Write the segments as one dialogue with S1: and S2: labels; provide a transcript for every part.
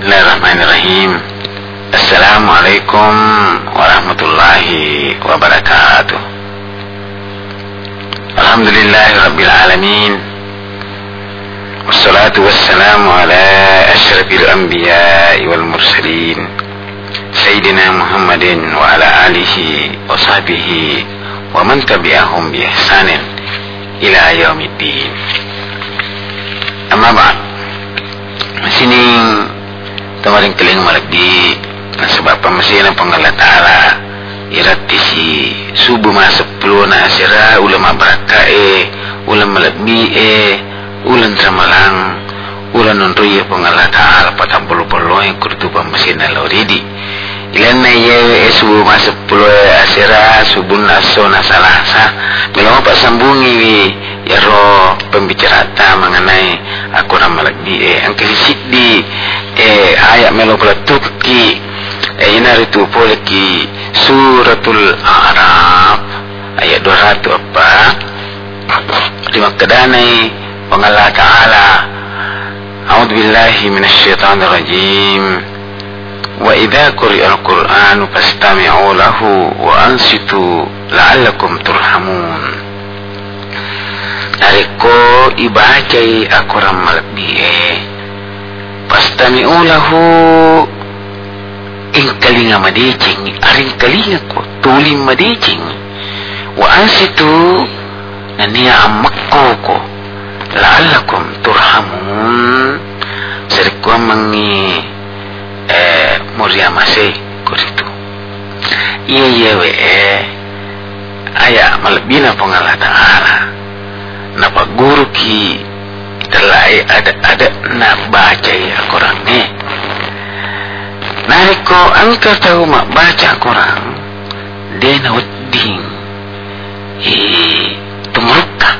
S1: بسم الله الرحمن الرحيم السلام عليكم ورحمة الله وبركاته الحمد لله رب العالمين والصلاة والسلام على أشرف الأنبياء والمرسلين سيدنا محمد وعلى آله وصحبه ومن تبعهم بإحسان إلى يوم الدين أما بعد Sini Tamarin keling malagi. Na sebab pamasin ang pangalan ta'ala irati si subuh masuk peluh na asira ulama baraka e ulam malagmi e ulan tramalang ulan nuntuya pangalan ta'ala patang puluh-puluh yang kurtu pamasin na loridi ilan na ye e subuh masuk peluh asira subuh naso na salasa milawa pa sambungi wi yaro pembicarata mengenai aku ramalagi eh. Ang kisik eh ayat melo pelatukki eh inari tu polki suratul araf ayat 200 apa di maktadanai pangala ta'ala a'udzu billahi minasyaitonir rajim wa idza quri'a al-qur'anu fastami'u lahu wa ansitu la'allakum turhamun. Nariko ibacai aku ramal pastami'u lahu. In kalinga madicing aring kalinga ko tulim madicing wa ansitu naniya amakko ko la'allakum turhamun. Sariko mangi eh muriamase kuritu iya iya we eh. Aya malbina pengala ta'ala. Napa guru ki terlai ada ada na baca ya Quran ni. Nariko angka tahu mak baca Quran dia na wedding eh tumruka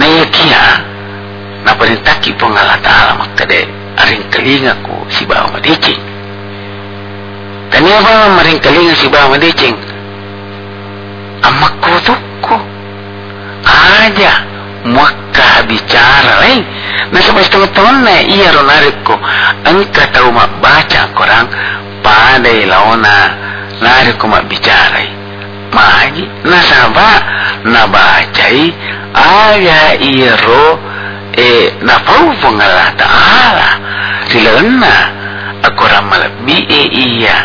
S1: na ya kia na perintaki pengala ta'ala mak tade aring kelinga ku si bawa madicing Tanya apa maring kelinga si bawa madicing amak ku tukku aja muakka bicara lain na sa basta tahun na iya ronariko ang kataw mabaca korang paday laona nariko mabicara maagi nasaba nabacay aya iro eh? Napau pangala taala sila na ako ramalabi e iya.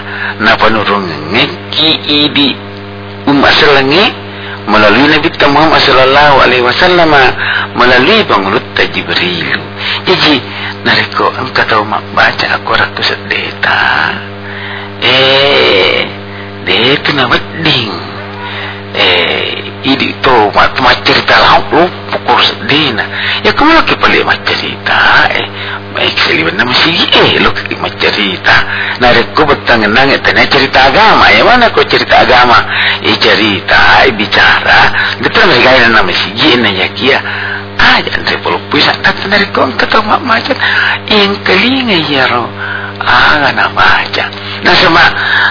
S1: Na panurong ngeki idi umasalangi melalui Nabi Muhammad sallallahu alaihi wasallam melalui pengulut Jibril. Jadi nariko engkau tahu mak baca aku raku sedeta. Eh, dia tu nak wedding. Eh, ini tu mak mak cerita lah lu pukul sedina. Ya kamu lagi paling mak cerita. Eh, baik sekali benar mesti eh lu lagi mak cerita. Nariko betang nang tanya cerita agama. Ya mana kau cerita agama? Eh cerita, eh bicara. Betul mereka yang nama si Jin ya kia. Aja nanti perlu bisa kata dari kau kata mak macam yang kelinga ya ro. Ah, nak baca. Nah sama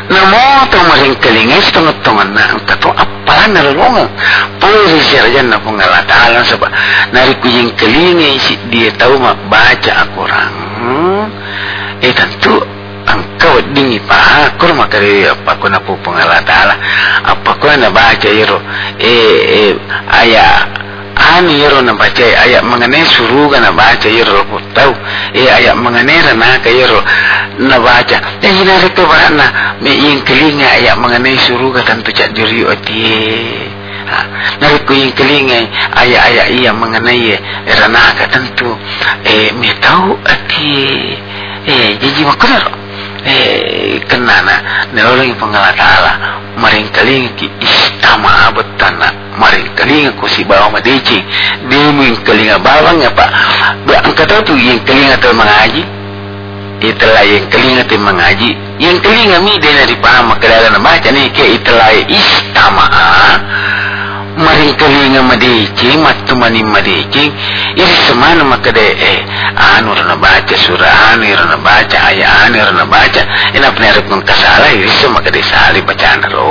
S1: namo tu maring kelinga setengah tengah nak kata apalah nalolong. Perlu siapa na pengalat taala sebab nari kujing kelinga si dia tahu mak baca Al-Quran. Hmm? Eh tentu engkau dingi pa aku maka apa aku nak pengalat taala apa aku nak baca iro eh eh ayat ani yero na baca ayat mengenai suruh na baca yero tahu. Eh ayat mengenai rana ka yero na baca. Eh ina rito ba na. Me yung kelinga ayat mengenai suruh ka tanto cak diri oti nari ko yung kelinga ayat-ayat iya mengenai rana ka tanto eh me tahu ati eh. Jadi makunar eh kenana nolong yung pangalat ala maring kalinga ki istama abutana maring kalinga ko si bawa madeci dia yung kalinga bawang ya pak ba ang tu yung kalinga tu mengaji. Itulah yang kalinga tu mengaji. Yang kalinga mi dia na dipaham makadala na baca ni ke itulah istama ತಲೆಯನ್ನು ಮದೇಚಿ ಮತ್ತು ಮನಿ ಮದೇಚಿ ಇಲ್ಲಿ ಸಮಾನ ಮಕ್ಕದೆ ಆನೂರನ ಬಾಚ ಸುರ ಆನೀರನ ಬಾಚ ಆಯ ಆನೀರನ ಬಾಚ ಏನಪ್ಪ ನರಕು ಕಸಾಲ ಇರಿಸ ಮಗದೆ ಸಾರಿ ಬಚಾಣರು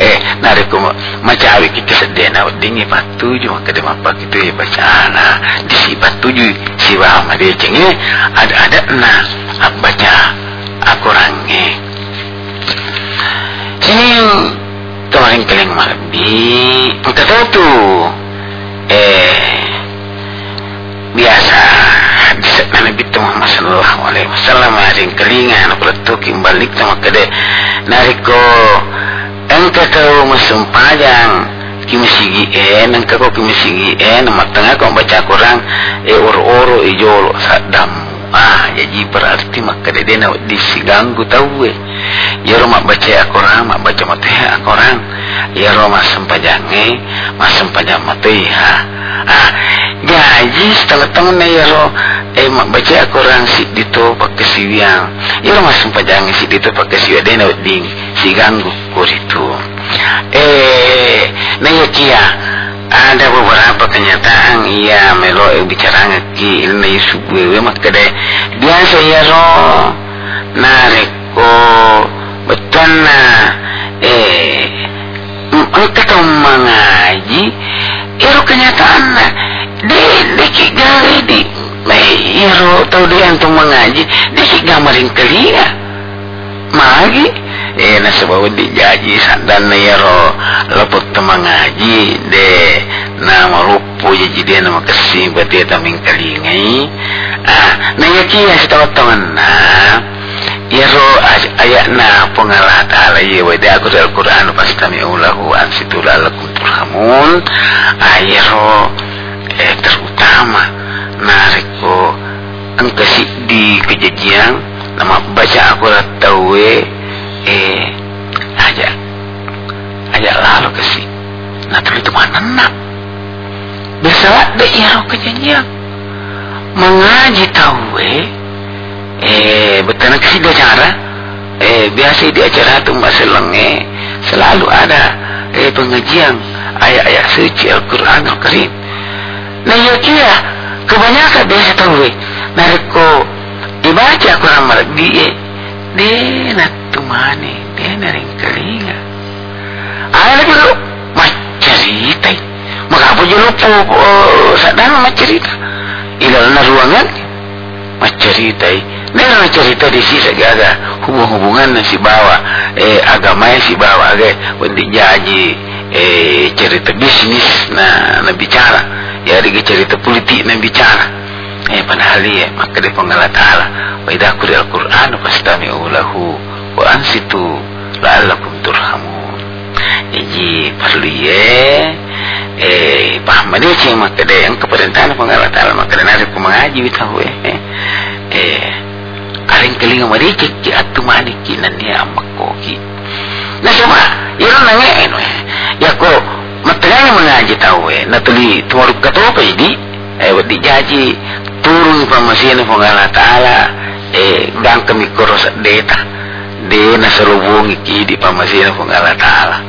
S1: ಏ ನರಕು ಮಚಾವಿ ಕಿಚ್ಚ ಸದ್ಯ ನಾವು ದಿಂಗಿ ಬತ್ತೂಜು ಮಕ್ಕದೆ ಮಪ್ಪ ಕಿತು ಏ ಬಚಾಣ ದಿಸಿ ಬತ್ತೂಜು ಶಿವ ಮದೇಚಿಂಗೆ ಅದ ಅದ ಅಬ್ಬಚ ಅಕುರಂಗೆ ಸಿನಿಯು Tuh yang keling mabi Tuh tu. Eh Biasa. Hadis Nabi Tuhan Masalah Walaih Masalah Mari yang keling Anak Kembali Tuhan Kedek Nariko Engkau tahu Masum panjang Kimi sigi en Engkau kau kimi sigi en. Matengah Kau baca kurang Eh uru-uru eh, Ijolo Sadam. Ah, jadi berarti mak kedai dia nak disiganggu tahu eh ya mak baca Quran mak baca mati Quran ya mak sempajange mak sempajang mati. Ha. Ah gaji setengah tahun na ya ro eh mak baca Quran si dito pakai siwiang ya mak sempajang si dito pakai siwiang dia nak ding si ganggu kuritu eh na ya kia ada beberapa kenyataan ia melo eh, bicara ngaki ilmu subuh we maka deh biasa ya ro nareko betul na eh engkau mengaji Iro kenyataan na di di kigali di may iro tau di antum mengaji di kigamarin kelia magi eh nasa bawa di jaji sandan na iro lepot tu mengaji de. Na marupo jadi dia nama kasih berarti taming kelingai ah na yakiya si tawa-tawan na Iro ayat na pengalah ta'ala ya wa aku dari Al-Quran pastami'u lahu ansitu lalakum turhamun ayro eh terutama nariko engke si di kejadian nama baca aku tahu eh aja aja lalu ke si nah itu mana nak? Biasa dek ya kejadian. Mengaji tahu eh eh betul nak sih cara. Eh biasa di acara tu masa lenge selalu ada eh pengajian ayat-ayat suci Al-Quran Al-Karim. Nah ya? Kira kebanyakan biasa tahu eh. Mereka dibaca Quran malah dia dia nak tu mana dia naring kelinga ayat lagi tu macerita maka apa je lupa uh, sadang macerita ilal na ruangan. Macerita Nera cerita di sini segala hubung-hubungan si bawa eh agama si bawa agak untuk jaji eh cerita bisnis na na bicara. Ya di cerita politik na bicara. Eh padahal ya maka dia pengalat taala wa idza qira al-Qur'an fastami'u lahu wa ansitu la'allakum turhamun. Jadi perlu ya eh paham dia cing maka dia yang keperintahan pengalat taala maka dia nari mengaji tahu eh? Eh karing kelinga mereka ki atu mani ki. Nani amak koki na sama iro nange eno ya ko matanya mengaji tahu eh? Na tuli tuaru kato apa jadi? Eh wadi jaji turun pamasin po ngala taala eh gang kami koros deta de na sarubungi ki di pamasin po ngala taala.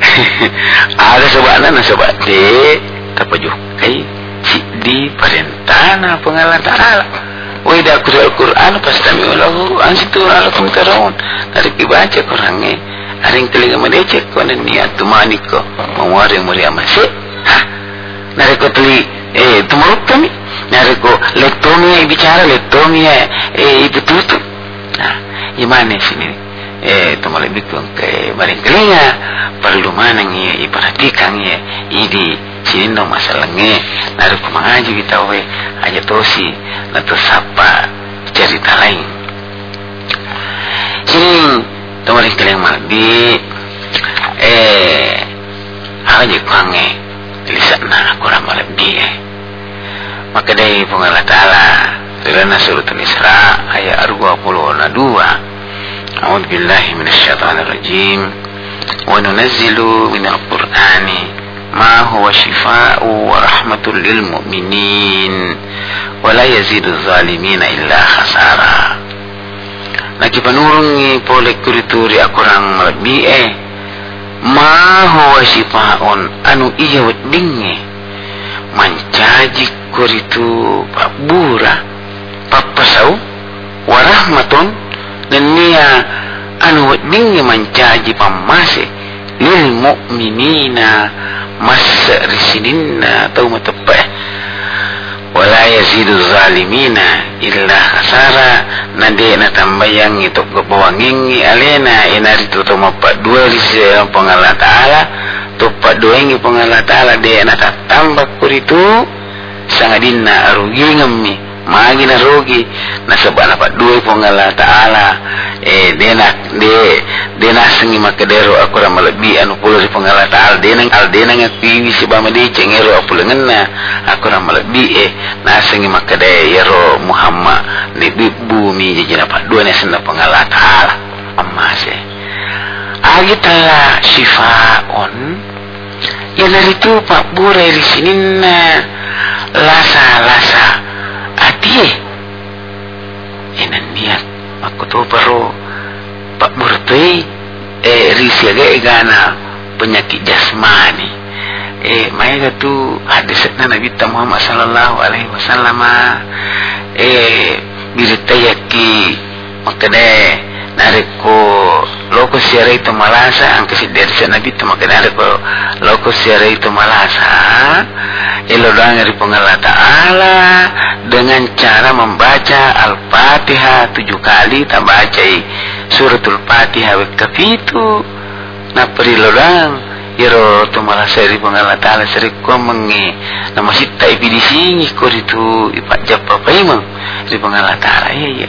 S1: Ada sebabna na sebab de tapajuk kai si di perintah pengala taala Wida kudal Quran pastami ulahu ansitu alakum tarawun. Nari kibaca korang ni. Aring telinga mereka kau niat tu maniko mawari muri Hah, Nari kau teli eh tu murut kami. Nari kau letomia eh, bicara letomia eh, eh itu tu tu. Ha? Nah, imane sini. Eh, tu malah bikin ke maring kelinga perlu mana ni? Iparatikan ni, eh. ini sini no masalahnya nari ko mengaji kita we aja tosi atau sapa cerita lain sini tumaring kalian malbi eh aja kange lisan na aku ramal bi eh maka dari pengalat ta'ala dalam surat Al-Isra ayat 22 أعوذ بالله من الشيطان الرجيم وننزل من القرآن ما هو شفاء ورحمة للمؤمنين ولا يزيد الظالمين إلا خسارا Lagi penurungi pole kurituri akurang lebih eh Ma huwa shifaun anu iya wedinge Mancaji kuritu pabura Papasau Warahmatun Dan niya anu wedinge mancaji pamase Lil mu'minina Masa risinina Tau matapah wala yazidu zalimina illa khasara. Nande na tambayang itu kepawangingi alena inari tu to mapa dua risi pengala taala. Tu pa doengi pengala taala de na tambah kuritu sangadina arugi ngami magi na rugi. Na paduay po nga Allah Ta'ala. Eh dena de dena sengi makadero ako ra malabi ano pulo si po nga Allah Ta'ala. Dena al dena nga piwi si bama di cengero ako lengan na ako ra malabi eh. Nasengi makade yero Muhammad ni bumi jadi na paduay na nga Allah Ta'ala. Amma se agi tala shifaon ya narito pak buray risinin na lasa-lasa. ati inan niat. Aku tu baru pak murtei eh risi aga igana penyakit jasmani eh mai tu hadis na nabi Muhammad sallallahu alaihi wasallam eh birita yaki makane nariko loko siara itu malasa ang kasi dari sa nabi tu makane nariko loko itu malasa ilo doang dari pengalah ta'ala dengan cara membaca Al-Fatihah tujuh kali tak baca suratul Fatihah wekaf itu na perilo doang iro tu malah seri pengalah ta'ala seri ko mengi. Na masih tak ipi di sini ko itu ipak japa pa imang di pengalah ta'ala iya iya.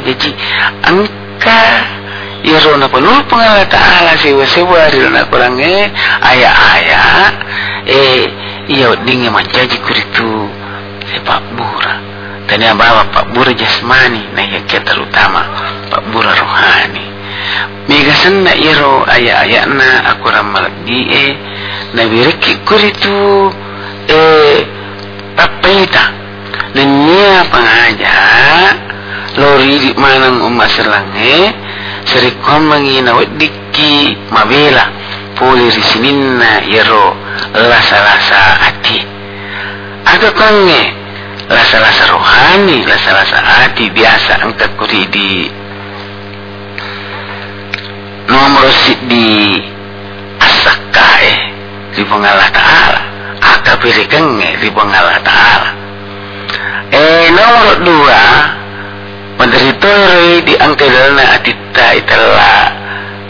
S1: Jadi angka Irona penuh pengawa ta'ala siwa siwa Rilona kurangi. Aya-aya Eh Iya dingi majaji kuritu eh, Pak Bura. Tani abawa Pak Bura jasmani Nah ya kita utama. Pak Bura rohani. Mega senna iro aya-aya na Aku ramalagi eh. Nabi reki kuritu Eh Papaita Dan nia pengaja Lori di manang umat selangi eh. Seri komangi na wadiki mabela. Puli risininna iro lasa-lasa hati. Ada kange lasa-lasa rohani lasa-lasa hati biasa angkat kuri di nomor si di asakae di pengalah ta'ala. Akabiri kenge di pengalah ta'ala. Eh nomor dua menderitore di angkelna atita itala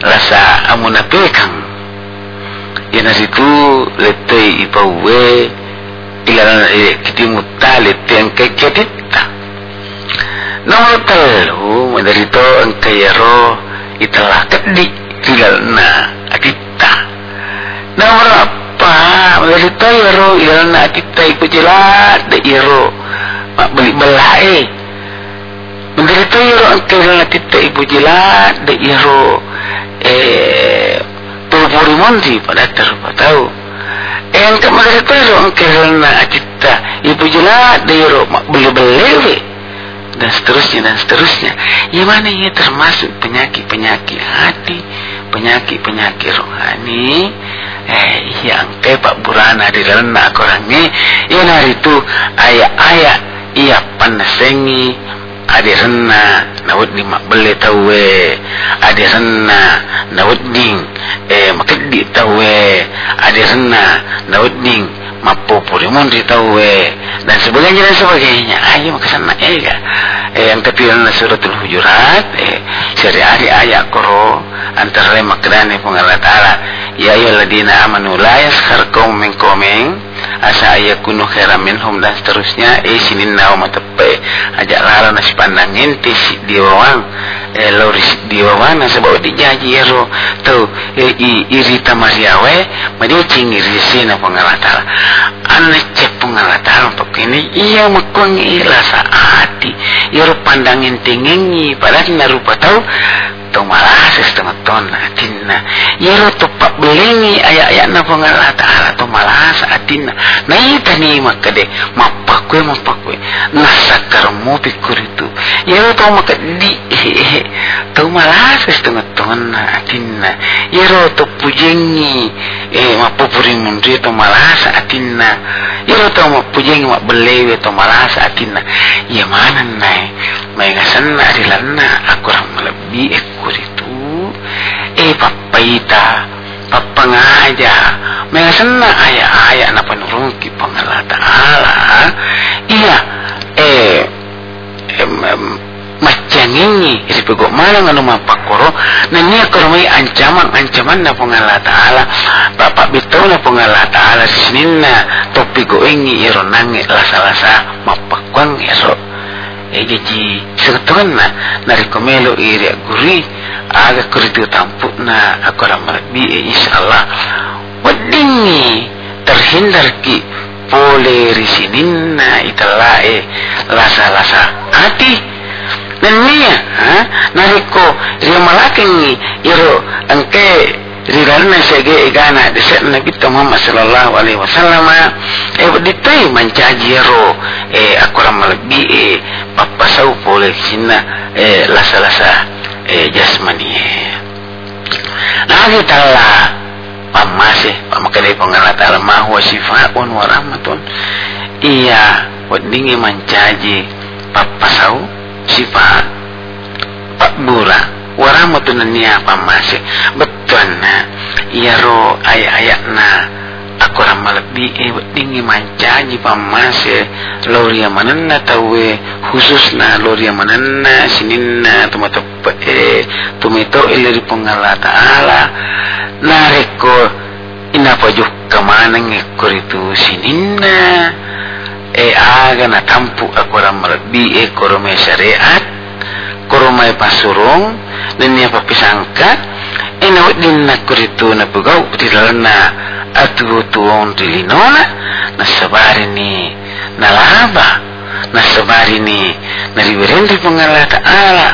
S1: rasa amunapekang yana situ letoi ipawe ilana kiti mutale te angke ketita nomor telu menderito angke yaro italah kedi ilalna atita nomor apa menderito yaro ilalna atita ipu jelat de yaro mak beli belai menderito yaro angke ilalna atita ipu jelat de yaro eh puri monti pada terpa tahu. Yang kemarin itu ang kerana acita ibu jelat dero beli beli dan seterusnya dan seterusnya. Yang mana ia termasuk penyakit penyakit hati penyakit penyakit rohani. Eh yang ke pak burana di dalam nak orangnya yang hari itu ayat ayat ia panasengi adi renna nawud ni makbele tawe adi renna nawud ding eh makedi tawe adi renna nawud ding mapupuri mundi tawe dan sebagainya dan sebagainya. Ayo makasana ega eh yang ketiga suratul hujurat eh seri hari ayat koro antara lima kerana pengalat ta'ala. Ya ayyuhalladzina amanu la min qaumin asa ayakunu khairan minhum dan seterusnya. Eh sinin nau matepe ajak lara nasi pandang ente si diwawang eh loris diwawang sebab dijaji ero tu eh iri tamariawe madi cing iri sina pengalatala ane cep pengalatala untuk ini iya makong rasa hati. Ero pandangin tingengi padahal narupa tahu to malas setengah ton atinna. Yero to pak belengi ayat-ayat na pengalah ta'ala. To malas atinna na ita ni makade mapakwe mapakwe nasakar mo pikur itu yero to makadi to malas setengah ton atinna. Yero to pujengi eh mapupuri mundri to malas atinna yero to pujengi mak belewe to malas atinna ya mana nai mai gasanna adilanna aku ram lebih ekor itu eh papaita papangaja mai gasanna aya aya na panurung ki pangala taala iya eh em, em, ini isi pego mana nganu mapakoro na niya koro may ancaman ancaman na pangala taala bapak bitaw na pangala taala sinin na topigo ingi iro nangi lasa lasa mapakwang iro e jadi seketuan na nari komelo iri guri aga kuritu tampu na aku ramalbi e insyaallah. Wadingi terhindar ki pole risinin na italae lasa-lasa hati. Dan niya ha nariko ria malaking iro angke rirarna sege igana desak nabi Muhammad sallallahu alaihi wasallam e ditai mancaji ro. E akura malbi e papasau pole sinna e lasa-lasa e jasmani lagi tala pamase pamakali pangala taala ma huwa sifaun wa rahmatun iya wadingi mancaji papasau sifat pak bura waramutun niya pamase betul na iya ro ayat-ayat na aku ramal lebih eh tinggi mancaji pamase loria mananna tawe khusus na loria mananna sininna tumata eh tumito ileri pengala taala. Nareko ina pajuk kamanang ekor itu sininna. E aga na tampu akora marbi e korome syariat korome pasurung dan niya papisangka e na wadin na kuritu na bugaw tilalana atu tuong tilinona na sabari ni na laba na ni na riberendi pangala ta'ala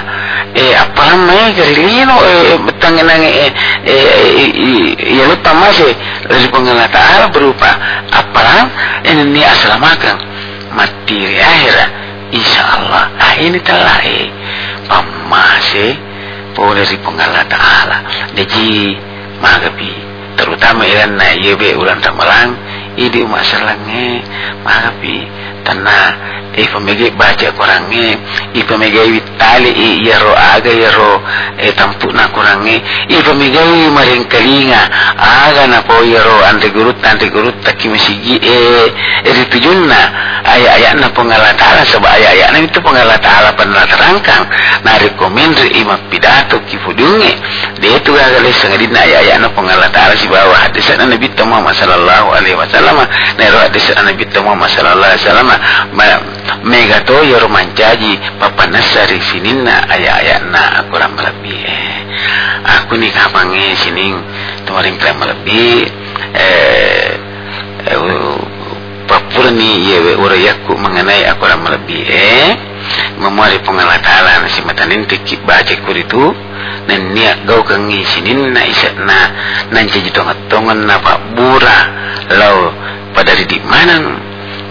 S1: e apa may garilino e betangan e e ya lupa masih dari pangala ta'ala berupa apa ini ni asalamakan. Materi akhirat insyaallah ah ini telah eh. Pamase boleh di pengala ta'ala jadi magapi terutama ilan na yebe ulang tamalang idi umasalangnya magapi tanah e pamege baca kurange i pamege vitali aga yaro e tampu na kurange i pamege maring kalinga aga na po yaro ante gurut ante gurut taki masigi e ritujunna aya aya na. Pengalatala sebab aya aya na itu pengalatala pernah terangkan na rekomendri ima pidato kifudunge dia itu aga le sangadina aya aya na pengalatala si bawah hadis Nabi Muhammad sallallahu alaihi wasallam. Na hadis Nabi Muhammad sallallahu alaihi wasallam mega to yor mancaji papa nasari sininna aya aya na aku ram lebih eh. aku ni kapange sining tumaring kram lebih eh, eh papur ni yewe urayaku mengenai aku ram lebih eh memori pengalatalan si matanin tiki baca kuritu nan niya gaw kangi sininna isat na nan caji tongat-tongan na pak bura lau pada di mana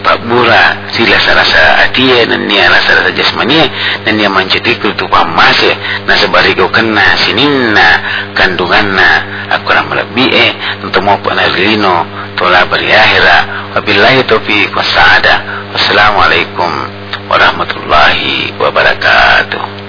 S1: Pak Bura sila sarasa atie dan nia rasa rasa jasmania dan nia mancetik itu pamase na sebarigo kena sininna kandunganna aku ram lebih eh. Untuk mau panalino tola beri akhira wabillahi taufiq wasada wassalamualaikum warahmatullahi wabarakatuh